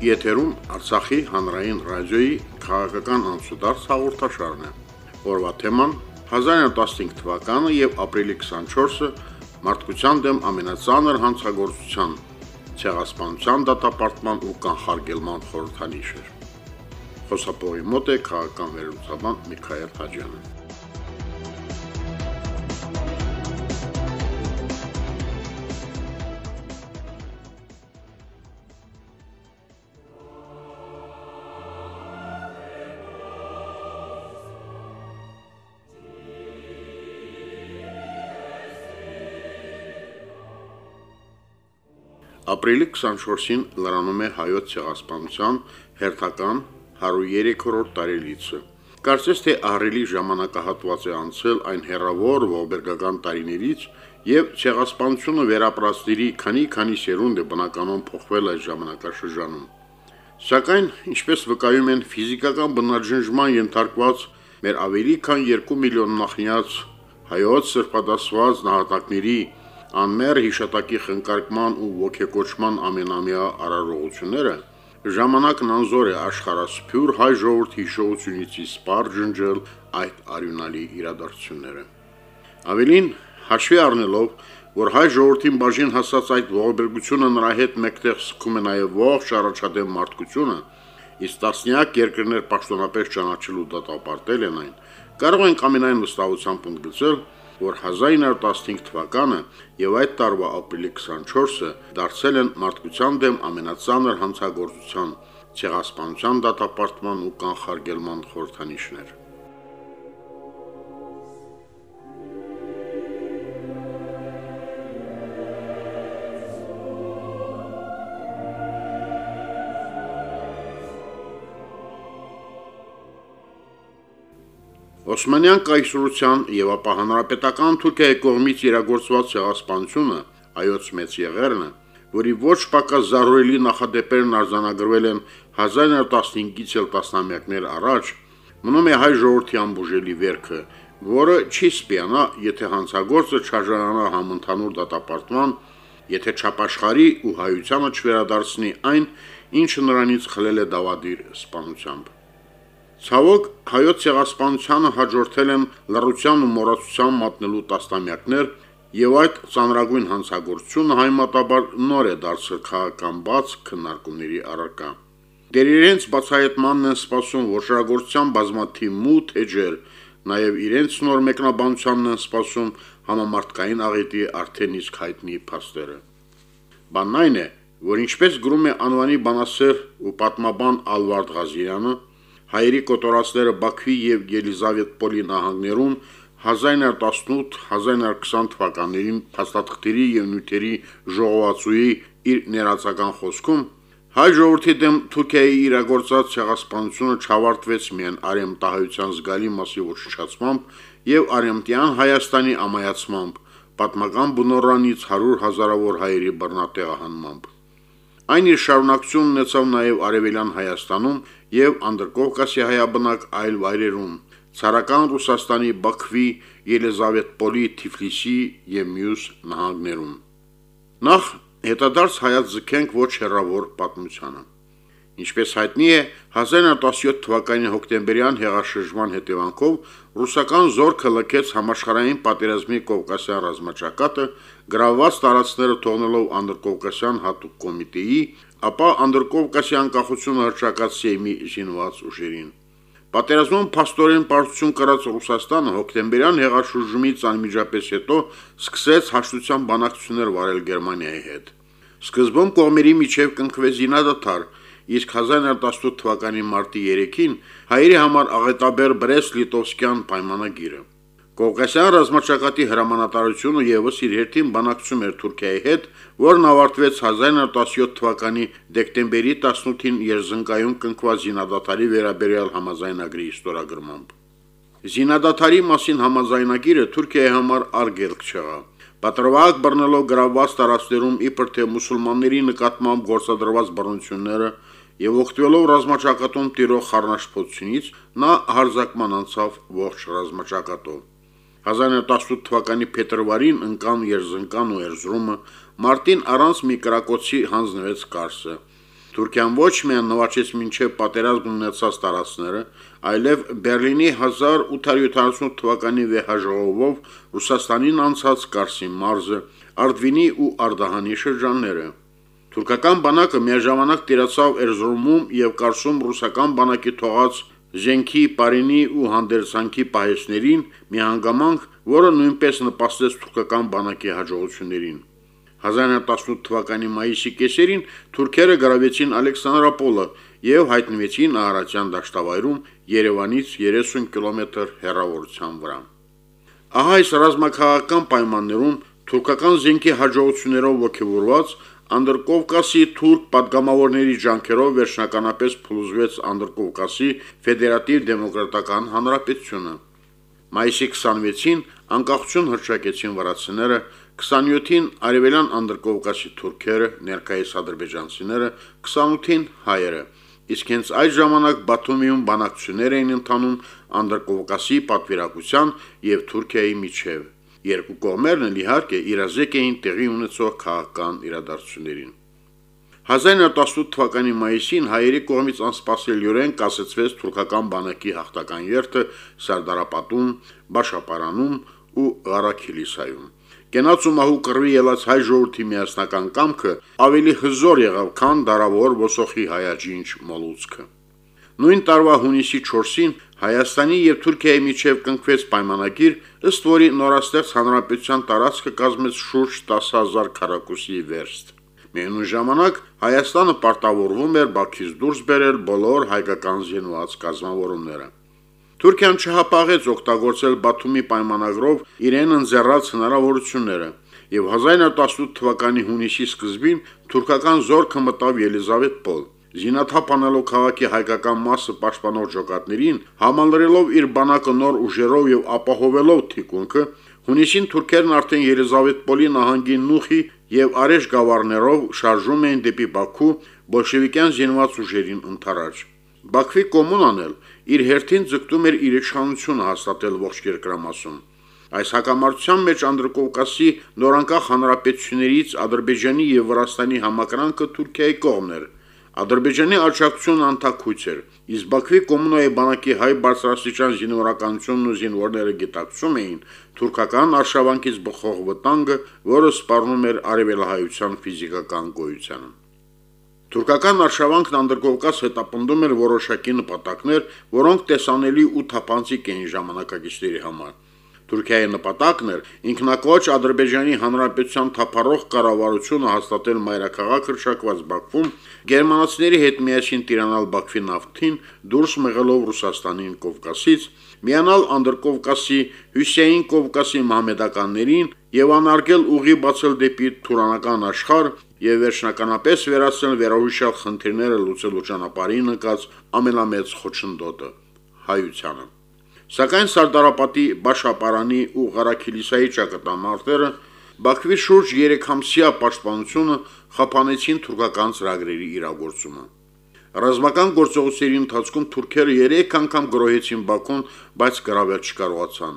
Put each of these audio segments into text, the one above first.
Եթերում Արցախի հանրային ռադիոյի քաղաքական անցուդարձ հաղորդաշարն է։ Օրվա թեման 1915 թվականը եւ ապրիլի 24-ը մարդկության դեմ ամենածանր հանցագործության ցեղասպանության դատապարտման ու կանխարգելման խորհրդանիշ էր։ Խոսապողի մոտ է քաղաքական վերլուծաբան Միքայել Հաջյանը։ Ապրիլի 24-ին լրանում է հայոց ցեղասպանության հերթական 103-րդ տարելիցը։ Կարծես թե ահռելի ժամանակահատված է անցել այն հերավոր ողբերգական տարիներից եւ ցեղասպանությունը վերապրածների քանի-քանի սերունդ է բնականon փոխվել այս ժամանակաշրջանում։ Սակայն, ինչպես վկայում են ֆիզիկական բնաջնջման ենթարկված մեր ավելի քան 2 միլիոն նախնյաց հայոց սրբադասված նահատակների անմեր հիշատակի խնկարկման ու ողեկոչման ամենամյա արարողությունները ժամանակն անզոր է աշխարհասփյուր հայ ժողովրդի հիշողությունից իսպար ջնջել այդ արյունալի իրադարձությունները։ Ավելին հաշվի առնելով, որ հայ ժողովրդին բաժին հասած այդ ողբերգությունը նրա հետ մեկտեղ սկում է նաև ողջ առաջադեմ մարդկությունը, իսկ տասնյակ երկրներ պաշտոնապես ճանաչելու դատապարտել են այն, կարող ենք ամենայն վստահությամբ ընդգծել, որ 1915 թվականը եւ այդ տարվա ապրիլի 24-ը դարձել են մարդկության դեմ ամենածանր հանցագործության, ցեղասպանության դատապարտման ու կանխարգելման խորհրդանիշներ։ Օսմանյան կայսրության եւ ապա հանրապետական Թուրքիայի կողմից իրագործված ցեղասպանությունը այոց մեծ եղերնը, որի ոչ պակաս զարորելի նախադեպերն արձանագրվել են 1915-ից էլ տասնամյակներ առաջ, մնում է հայ ժողովրդի ամբուժելի վերքը, որը չի սպիանա, եթե հանցագործը չարժանանա համընդհանուր դատապարտման, եթե չապաշխարի ու հայությանը չվերադարձնի այն, ինչը նրանից խլել է դավադիր սպանությամբ։ Ցավոք հայոց ցեղասպանությանը հաջորդել են լռության ու մոռացության մատնելու տասնամյակներ, եւ այդ ծանրագույն հանցագործությունը հայմատաբար նոր է դարձել քաղաքական բաց քննարկումների առարկա։ Դեր իրենց բացահայտմանն են սպասում ոչրագործության բազմաթիվ մութ էջեր, նաև իրենց նոր մեկնաբանությանն են սպասում համամարտկային աղետի արդեն իսկ հայտնի փաստերը։ Բանն այն է, որ ինչպես գրում է անվանի բանասեր ու պատմաբան Ալվարդ Ղազիրյանը, հայերի կոտորածները Բաքվի եւ Ելիզավետպոլի նահանգներում 1918-1920 թվականներին փաստաթղթերի եւ նյութերի ժողովածուի իր ներածական խոսքում հայ ժողովրդի դեմ Թուրքիայի իրագործած ցեղասպանությունը չավարտվեց միայն արեմտահայության զգալի մասի ոչնչացմամբ եւ արեմտյան Հայաստանի ամայացմամբ, պատմական բնորանից 100 հազարավոր հայերի բռնատեղահանմամբ։ Այն իր շարունակությունն ունեցավ նաև Արևելյան Հայաստանում եւ Անդրկովկասի հայաբնակ այլ վայրերում, ցարական Ռուսաստանի Բաքվի, Ելիզավետպոլի, Թիֆլիսի եւ մյուս նահանգներում։ Նախ հետադարձ հայաց զքենք ոչ հերավոր պատմությանը։ Ինչպես հայտնի է, 1917 թվականի հոկտեմբերյան հեղաշրջման հետևանքով ռուսական զորքը լքեց համաշխարհային պատերազմի Կովկասյան ռազմաճակատը, գրաված տարածքները թողնելով Անդրկովկասյան հատուկ կոմիտեի, ապա Անդրկովկասյան կախությունը հրճակած Սեյմի զինված ուժերին։ Պատերազմում փաստորեն պարտություն կրած Ռուսաստանը հոկտեմբերյան հեղաշրջումից անմիջապես հետո սկսեց հաշտության բանակցություններ վարել Գերմանիայի հետ։ Սկզբում կողմերի միջև կնքվեց զինադադար, իսկ 1918 թվականի մարտի 3-ին հայերի համար աղետաբեր Բրեստ-Լիտովսկյան պայմանագիրը։ Կովկասյան ռազմաճակատի հրամանատարությունը եւս իր հերթին բանակցում էր Թուրքիայի հետ, որն ավարտվեց 1917 թվականի դեկտեմբերի 18-ին Երզնկայում կնքված զինադատարի վերաբերյալ համաձայնագրի ստորագրմամբ։ Զինադատարի մասին համաձայնագիրը Թուրքիայի համար արգելք չեղավ։ Պատրվակ բռնելով գրավված տարածքներում իբր թե մուսուլմանների նկատմամբ գործադրված բռնությունները եւ օգտվելով ռազմաճակատում տիրող խառնաշփոթությունից նա հարձակման անցավ ողջ ռազմաճակատով։ 1918 թվականի փետրվարին ընկան Երզնկան ու Էրզրումը, մարտին առանց մի կրակոցի հանձնվեց Կարսը։ Թուրքիան ոչ միայն նվաճեց մինչև պատերազմ ունեցած տարածքները, այլև Բերլինի 1878 թվականի վեհաժողովով Ռուսաստանին անցած Կարսի մարզը, Արդվինի ու Արդահանի շրջանները։ Թուրքական բանակը միաժամանակ տիրացավ Էրզրումում եւ Կարսում ռուսական բանակի թողած Ժենքի, Պարինի ու Հանդերսանքի պահեստներին միանգամանք, որը նույնպես նպաստեց թուրքական բանակի հաջողություններին։ 1918 թվականի մայիսի կեսերին թուրքերը գրավեցին Ալեքսանդրապոլը եւ հայտնվեցին Ահարատյան դաշտավայրում Երևանից 30 կիլոմետր հեռավորության վրա։ Ահա այս ռազմաքաղաքական պայմաններում թուրքական զենքի հաջողություններով ողջորված Անդրկովկասի թուրք падգամավորների ջանքերով վերջնականապես փլուզվեց Անդրկովկասի ֆեդերատիվ դեմոկրատական հանրապետությունը։ Մայիսի 26-ին անկախություն հրճակեցին վրացիները, 27-ին արևելյան Անդրկովկասի թուրքերը, ներկայիս ադրբեջանցիները, 28-ին հայերը։ Իսկ հենց այդ ժամանակ Բաթումիում բանակցություններ էին ընթանում Անդրկովկասի պատվիրակության եւ Թուրքիայի միջև։ Երկու կողմերն էլ իհարկե իրազեկ էին տեղի ունեցող քաղաքական իրադարձություններին։ 1918 թվականի մայիսին հայերի կողմից անսպասելիորեն կասեցվեց թուրքական բանակի հաղթական երթը Սարդարապատում, Բաշապարանում ու Ղարաքիլիսայում։ Կենաց ու մահու կռվի ելած հայ ժողովրդի միասնական կամքը ավելի հզոր եղավ, քան դարավոր ոսոխի հայաջինչ մոլուցքը։ Նույն տարվա հունիսի 4-ին Հայաստանի եւ Թուրքիայի միջև կնքվեց պայմանագիր, ըստ որի նորաստեղծ հանրապետության տարածքը կազմեց շուրջ 10000 քառակուսի վերստ։ Միևնույն ժամանակ Հայաստանը պարտավորվում էր Բաքվից դուրս բերել բոլոր հայկական զինված կազմավորումները։ Թուրքիան չհապաղեց օգտագործել Բաթումի պայմանագրով իրեն ընձեռած հնարավորությունները, եւ 1918 թվականի հունիսի սկզբին թուրքական զորքը մտավ Ելիզավետպոլ։ Զինաթափ անելով քաղաքի հայկական մասը պաշտպանող ջոկատներին, համալրելով իր բանակը նոր ուժերով եւ ապահովելով թիկունքը, հունիսին թուրքերն արդեն Ելիզավետպոլի նահանգի Նուխի եւ Արեշ գավառներով շարժում էին դեպի Բաքու բոլշևիկյան զինված ուժերին ընթരാճ։ Բաքվի կոմունան էլ իր հերթին ձգտում էր իր իշխանությունը հաստատել ողջ երկրամասում։ Այս հակամարտության մեջ Անդրկովկասի նորանկախ հանրապետություններից Ադրբեջանի եւ Վրաստանի համակրանքը Թուրքիայի կողմն էր։ Ադրբեջանի աջակցությունը անթակույց էր, իսկ Բաքվի կոմունայի բանակի հայ բարձրաստիճան զինվորականությունն ու զինվորները գիտակցում էին թուրքական արշավանքից բխող վտանգը, որը սպառնում էր արևելահայության ֆիզիկական գոյությանը։ Թուրքական արշավանքն Անդրկովկաս հետապնդում էր որոշակի նպատակներ, որոնք տեսանելի ու թափանցիկ էին ժամանակագիրների համար։ Թուրքիայի նպատակն էր ինքնակոչ Ադրբեջանի Հանրապետության թափառող կառավարությունը հաստատել մայրաքաղաք հրշակված Բաքվում, գերմանացիների հետ միասին տիրանալ Բաքվի նավթին, դուրս մղելով Ռուսաստանին Կովկասից, միանալ Անդրկովկասի, Հյուսեյն Կովկասի մահմեդականներին եւ անարգել ուղի բացել դեպի Թուրանական աշխարհ եւ վերջնականապես վերացնել վերահույշալ խնդիրները լուծելու ճանապարհին ընկած ամենամեծ խոչընդոտը հայությանը։ Սակայն Սարդարապետի Բաշապարանի ու Ղարաքիլիսայի ճակատամարտերը Բաքվի շուրջ 3 ամսյա պաշտպանությունը խափանեցին թուրքական ծրագրերի իրագործումը։ Ռազմական գործողությունների ընթացքում թուրքերը 3 անգամ գրոհեցին Բաքուն, բայց գրավել չկարողացան։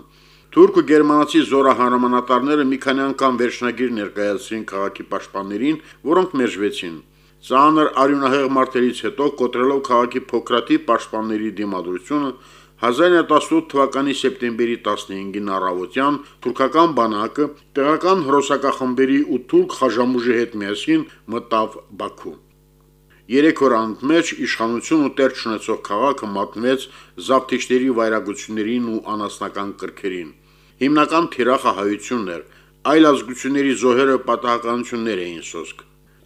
Թուրք ու գերմանացի զորահարամանատարները մի քանի անգամ վերջնագիր ներկայացրին քաղաքի պաշտպաններին, որոնք մերժվեցին։ Ծանր արյունահեղ մարտերից հետո կոտրելով քաղաքի փոքրատի պաշտպանների դիմադրությունը 1918 թվականի սեպտեմբերի 15-ին առավոտյան թուրքական բանակը տեղական հրոսակախմբերի ու թուրք խաժամուժի հետ միասին մտավ Բաքու։ Երեք օր անմեջ իշխանություն ու տեր չունեցող քաղաքը մատնվեց զավթիչների վայրագություններին ու անասնական կրքերին հիմնական թիրախը հայությունն էր, այլ ազգությունների զոհերը պատահականություններ էին սոսկ։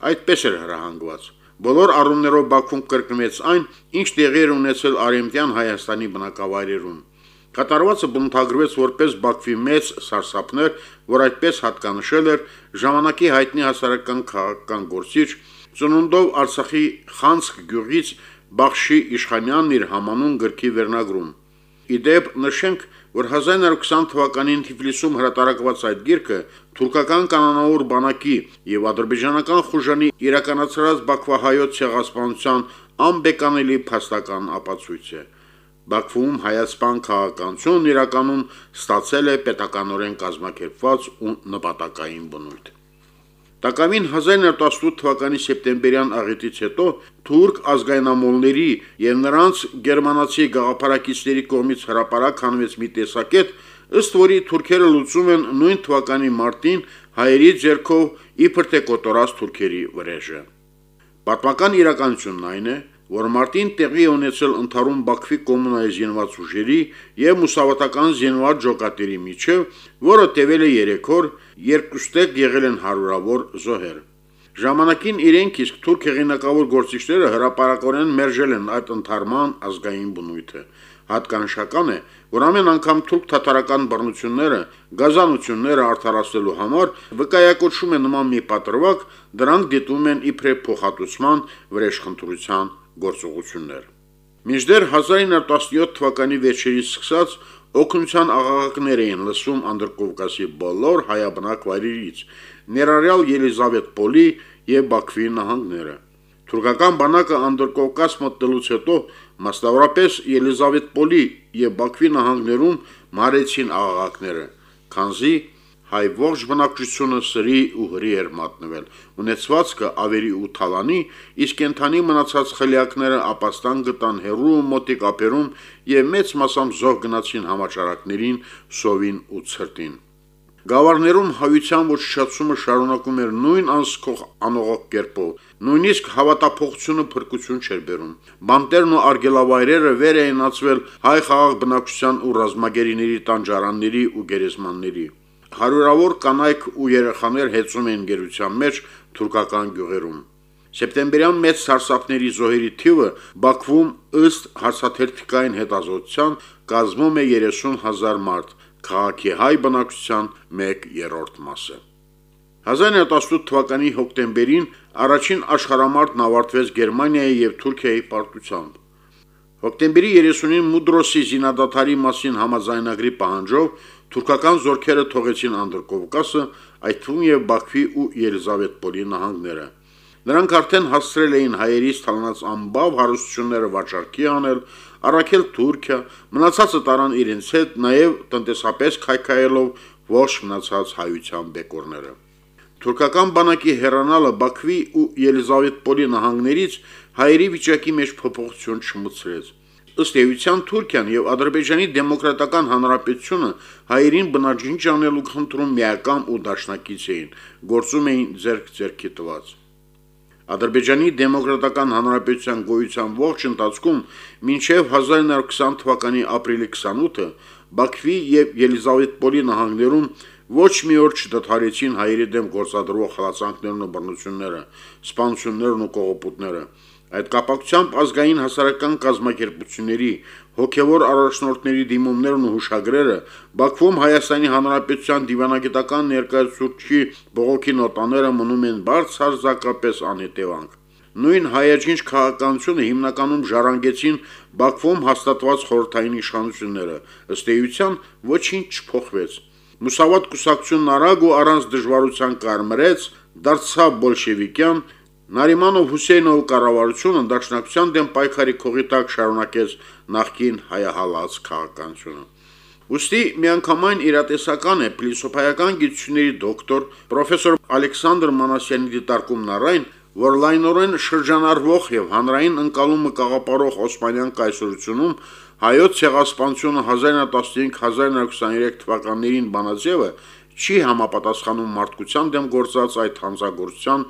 Այդպես էր հրահանգված։ Բոլոր առումներով Բաքվում կրկնվեց այն, ինչ տեղի էր ունեցել Արեմտյան Հայաստանի բնակավայրերում։ Կատարվածը բնութագրվեց որպես Բաքվի մեծ սարսափներ, որ այդպես հատկանշել էր ժամանակի հայտնի հասարակական քաղաքական գործիչ ծնունդով Արցախի Խանցկ գյուղից Բախշի Իշխանյանն իր համանուն գրքի վերնագրում։ Իդեպ նշենք, որ 1920 թվականին Թիֆլիսում հրատարակված այդ գիրքը թուրքական կանոնավոր բանակի եւ ադրբեջանական խուժանի իրականացրած Բաքվահայոց ցեղասպանության անբեկանելի փաստական ապացույց է։ Բաքվում հայացpan քաղաքականությունն իրականում ստացել է պետականորեն կազմակերպված ու նպատակային բնույթ։ Տակամին 1918 թվականի սեպտեմբերյան աղետից հետո թուրք ազգայնամոլների եւ նրանց գերմանացի գաղափարակիցների կողմից հրապարակ հանվեց մի տեսակետ, ըստ որի թուրքերը լուծում են նույն թվականի մարտին հայերի ձեռքով իբր թե կոտորած թուրքերի վրեժը։ Պատմական իրականությունն այն է, որ մարտին տեղի ունեցել ընթարում Բաքվի կոմունայի զինված ուժերի եւ մուսավատական զինված ջոկատերի միջև, որը տևել է 3 օր, երկուստեք եղել են հարյուրավոր զոհեր։ Ժամանակին իրենք իսկ թուրք հեղինակավոր գործիչները հրաապարակորեն մերժել են այդ ընթարման ազգային բնույթը։ Հատկանշական է, որ ամեն անգամ թուրք-թաթարական բռնությունները, գազանությունները արդարացնելու համար վկայակոչում է նման մի պատրվակ, դրանք դիտում են իբրե փոխհատուցման վրեժխնդրության գործողություններ։ Մինչդեռ 1917 թվականի վերջերից սկսած օկնության աղաղակներ էին լսվում Անդրկովկասի բոլոր հայաբնակ վայրերից, ներառյալ Ելիզավետպոլի եւ Բաքվի նահանգները։ Թուրքական բանակը Անդրկովկաս մտնելուց հետո մասնավորապես Ելիզավետպոլի եւ Բաքվի նահանգներում մարեցին աղաղակները, քանզի հայ ողջ բնակչությունը սրի ու հրի էր մատնվել։ Ունեցվածքը ավերի ու թալանի, իսկ կենթանի մնացած խլյակները ապաստան գտան հերու ու մոտիկ ափերում եւ մեծ մասամբ զոհ գնացին համաճարակներին, սովին ու ցրտին։ Գավառներում հավիտյան ոչնչացումը շարունակում էր նույն անսկող անողոք կերպով, նույնիսկ հավատափոխությունը փրկություն չէր բերում։ Բանտերն ու արգելավայրերը վեր էին ածվել հայ խաղաղ բնակչության ու ռազմագերիների տանջարանների ու գերեզմանների հարյուրավոր կանայք ու երեխաներ հեծում էին գերության մեջ թուրքական գյուղերում։ Սեպտեմբերյան մեծ սարսափների զոհերի թիվը Բաքվում ըստ հացաթերթիկային հետազոտության կազմում է 30000 մարդ, քաղաքի հայ բնակչության 1/3 մասը։ 1918 թվականի հոկտեմբերին առաջին աշխարհամարտն ավարտվեց Գերմանիայի եւ Թուրքիայի պարտությամբ։ Հոկտեմբերի 30-ին Մուդրոսի զինադատարի մասին համաձայնագրի պահանջով Թուրքական զորքերը թողեցին Անդրկովկասը, այդ թվում եւ Բաքվի ու Ելիզավետպոլի նահանգները։ Նրանք արդեն հասցրել էին հայերից թալանած ամբավ հարստությունները վաճառքի անել, առաքել Թուրքիա, մնացածը տարան իրենց հետ, նաև տնտեսապես քայքայելով ողջ մնացած հայության բեկորները։ Թուրքական բանակի հերանալը Բաքվի ու Ելիզավետպոլի նահանգներից հայերի վիճակի մեջ փոփոխություն չմուծրեց։ Ըստ էության Թուրքիան եւ Ադրբեջանի դեմոկրատական հանրապետությունը հայերին բնաջինջ անելու խնդրում միակամ ու դաշնակից էին, գործում էին ձերք ձերքի տված։ Ադրբեջանի դեմոկրատական հանրապետության գոյության ողջ ընթացքում մինչև 1920 թվականի ապրիլի 28-ը Բաքվի եւ Ելիզավետպոլի նահանգներում ոչ մի օր չդադարեցին հայերի դեմ գործադրվող խլացանքներն ու բռնությունները, սպանություններն ու կողոպուտները, Այդ կապակցությամբ ազգային հասարակական կազմակերպությունների հոգևոր առաջնորդների դիմումներն ու հուշագրերը Բաքվում Հայաստանի Հանրապետության դիվանագիտական ներկայացուցիչի բողոքի նոտաները մնում են բարձրացակապես անհետևանք։ Նույն հայաճինչ քաղաքականությունը հիմնականում ժառանգեցին Բաքվում հաստատված խորհրդային իշխանությունները։ Ըստ էության ոչինչ չփոխվեց։ Մուսավատ կուսակցությունն արագ ու առանց դժվարության կարմրեց, դարձավ բոլշևիկյան Նարիմանով Հուսեյնով կառավարությունը դաշնակցության դեմ պայքարի քողի տակ շարունակեց նախկին հայահալած քաղաքականությունը։ Ոստի միանգամայն իրատեսական է փիլիսոփայական գիտությունների դոկտոր պրոֆեսոր Ալեքսանդր Մանասյանի դիտարկումն առայն, որ լայնորեն շրջանառվող եւ հանրային ընկալումը կաղապարող Օսմանյան կայսրությունում հայոց ցեղասպանությունը 1915-1923 թվականներին բանաձևը չի համապատասխանում մարդկության դեմ գործած այդ հանցագործության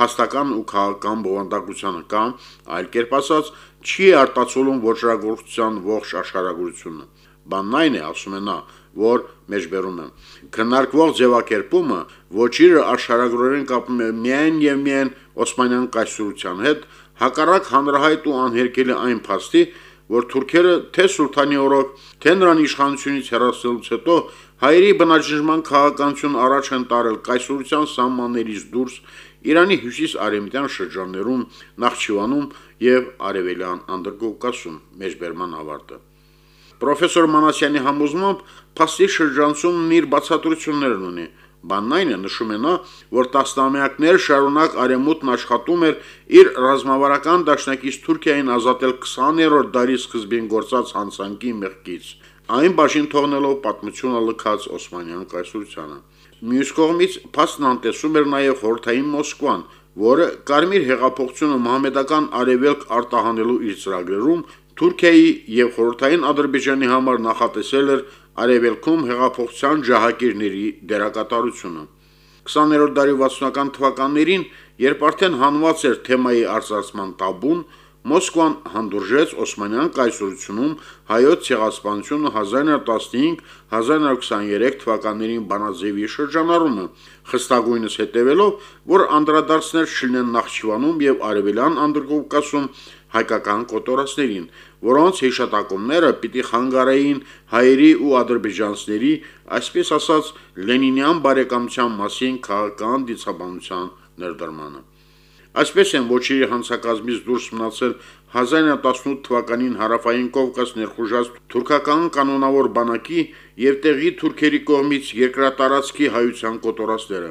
փաստական ու քաղաքական բովանդակությանը կամ, այլ կերպ ասած, չի արտացոլում ոչրագործության ողջ աշխարհագրությունը։ Բանն այն է, ասում է նա, որ մեջբերում եմ։ Քննարկվող ձևակերպումը ոչիրը աշխարհագրորեն կապում է միայն եւ միայն Օսմանյան կայսրության հետ, հակառակ հանրահայտ ու անհերքելի այն փաստի, որ թուրքերը թե սուլթանի օրոք, թե նրան իշխանությունից հեռացնելուց հետո հայերի բնաջնջման քաղաքականություն առաջ են տարել կայսրության սահմաններից դուրս Իրանի հյուսիս-արևմտյան շրջաններում, Նախճիվանում եւ Արևելյան Անդրկովկասում մեջբերման ավարտը։ Պրոֆեսոր Մանասյանի համոզմամբ փաստի շրջանցումն իր բացատրություններն ունի։ Բանն այն է նշում է նա, որ տասնամյակներ շարունակ արեմուտն աշխատում էր իր ռազմավարական դաշնակից Թուրքիային ազատել 20-րդ դարի սկզբին գործած հանցանքի մեղքից։ այն բաժին թողնելով պատմությունը լքած Օսմանյան կայսրությանը։ Մյուս կողմից փաստն անտեսում էր նաև խորթային Մոսկվան, որը Կարմիր հեղափոխությունը մահմեդական արևելք արտահանելու իր ծրագրերում Թուրքիայի եւ խորթային Ադրբեջանի համար նախատեսել էր արևելքում հեղափոխության ջահակիրների դերակատարությունը։ 20-րդ դարի 60-ական թվականներին, երբ արդեն հանված էր թեմայի արծարծման տաբուն, Մոսկվան հանդուրժեց Օսմանյան կայսրությունում հայոց ցեղասպանությունը 1915-1923 թվականներին Բանաձևի շրջանառումը, խստագույնս հետևելով, որ անդրադարձներ չլինեն Նախճիվանում եւ Արևելյան Անդրկովկասում հայկական կոտորածներին, որոնց հիշատակումները պիտի խանգարեին հայերի ու ադրբեջանցիների, այսպես ասած, Լենինյան բարեկամության մասին քաղաքական դիցաբանության ներդրմանը։ Այսպես են ոչիրի հանցակազմից դուրս մնացել 1918 թվականին հարավային Կովկաս ներխուժած թուրքական կանոնավոր բանակի եւ տեղի թուրքերի կողմից երկրատարածքի հայության կոտորածները։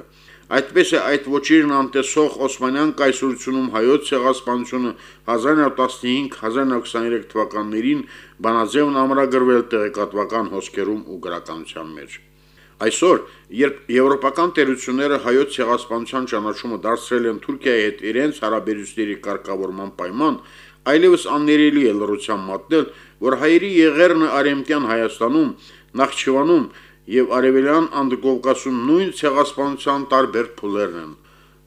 Այդպես է այդ ոչիրն անտեսող Օսմանյան կայսրությունում հայոց ցեղասպանությունը 1915-1923 թվականներին բանաձևն ամրագրվել տեղեկատվական հոսքերում ու գրականության մեջ։ Այսօր, երբ եվրոպական տերությունները հայոց ցեղասպանության ճանաչումը դարձրել են Թուրքիայի հետ իրենց հարաբերությունների կարգավորման պայման, այլևս աններելի է լրության մատնել, որ հայերի եղերնը արեմտյան Հայաստանում, Նախճիվանում եւ Արևելյան Անդրկովկասում նույն ցեղասպանության տարբեր փուլերն են։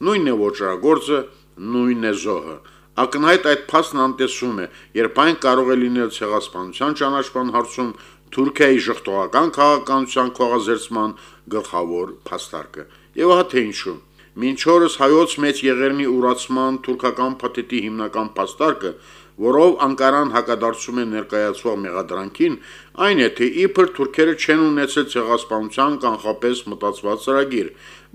Նույնն է ոչրագործը, նույնն է զոհը։ Ակնհայտ այդ փաստն անտեսում է, երբ այն կարող է լինել ցեղասպանության ճանաչման հարցում Թուրքիայի ժխտողական քաղաքականության քողազերծման գլխավոր փաստարկը։ Եվ ահա թե ինչու։ Մինչ օրս հայոց մեծ եղերնի ուրացման թուրքական փաթեթի հիմնական փաստարկը, որով Անկարան հակադարձում է ներկայացվող մեղադրանքին, այն է, թե իբր թուրքերը չեն ունեցել ցեղասպանության կանխապես մտածված ծրագիր,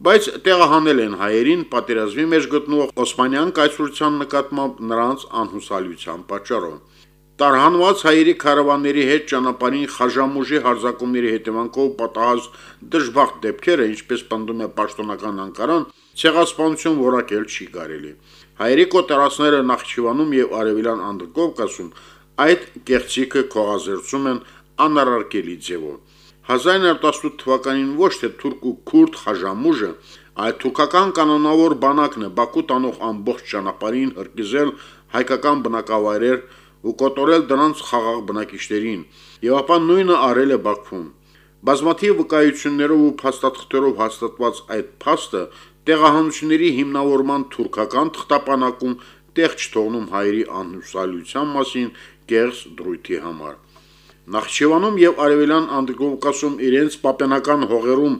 բայց տեղահանել են հայերին պատերազմի մեջ գտնվող Օսմանյան կայսրության նկատմամբ նրանց անհուսալիության պատճառով։ Տարհանված հայերի քարավանների հետ ճանապարհին խաժամուժի հարձակումների հետևանքով պատահած դժբախտ դեպքերը, ինչպես պնդում է պաշտոնական Անկարան, ցեղասպանություն որակել չի կարելի։ Հայերի կոտարածները Նախճիվանում եւ Արևելյան Անդրկովկասում այդ կեղծիքը կողազերծում են անարարկելի ձևով։ 1918 թվականին ոչ թե թուրք ու քուրդ խաժամուժը, այլ թուրքական կանոնավոր բանակն է Բաքու տանող ամբողջ ճանապարհին հրկիզել հայկական բնակավայրեր ու կոտորել դրանց խաղաղ բնակիչներին, եւ ապա նույնը արել է Բաքվում։ Բազմաթիվ վկայություններով ու փաստաթղթերով հաստատված այդ փաստը տեղահանությունների հիմնավորման թուրքական թղթապանակում տեղ չթողնում հայերի անհուսալիության մասին կեղծ դրույթի համար։ Նախճիվանում եւ Արևելյան Անդրկովկասում իրենց պապենական հողերում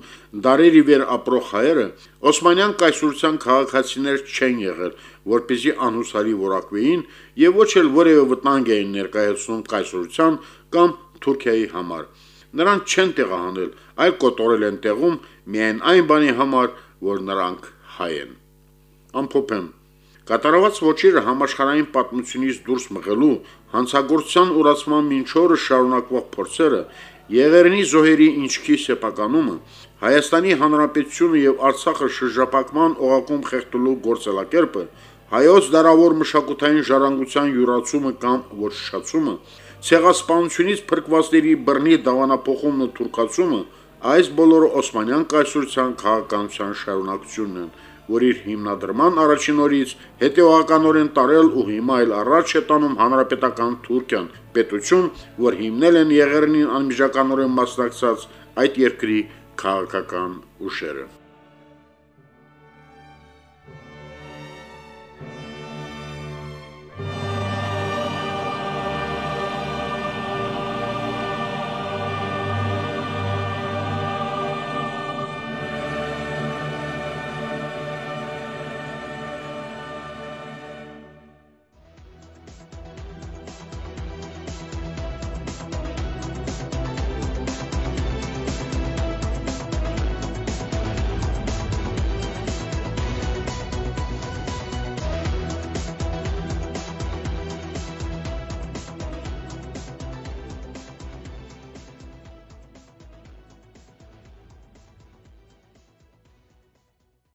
դարերի վեր ապրող հայերը Օսմանյան կայսրության քաղաքացիներ չեն եղել, որպեսզի անհուսալի որակվեին եւ ոչ էլ որևէ վտանգ էին ներկայացնում կայսրության կամ Թուրքիայի համար։ Նրանց չեն տեղահանել, այլ կոտորել են տեղում միայն այն բանի համար, որ նրանք հայ են։ Ամփոփեմ Կատարված ոչիրը համաշխարհային պատմությունից դուրս մղելու հանցագործության ուրացման մինչ օրը շարունակվող փորձերը Եղերնի զոհերի ինչքի սեփականումը Հայաստանի Հանրապետությունը եւ Արցախը շրջապակման օղակում խեղդելու գործելակերպը հայոց դարավոր մշակութային ժառանգության յուրացումը կամ ոչնչացումը ցեղասպանությունից փրկվածների բռնի դավանափոխումն ու թուրքացումը այս բոլորը Օսմանյան կայսրության քաղաքականության շարունակությունն են որ իր հիմնադրման առաջին օրից հետևականորեն տարել ու հիմա էլ առաջ է տանում հանրապետական Թուրքիան, պետություն, որ հիմնել են եղերնին անմիջականորեն մասնակցած այդ երկրի քաղաքական ուժերը։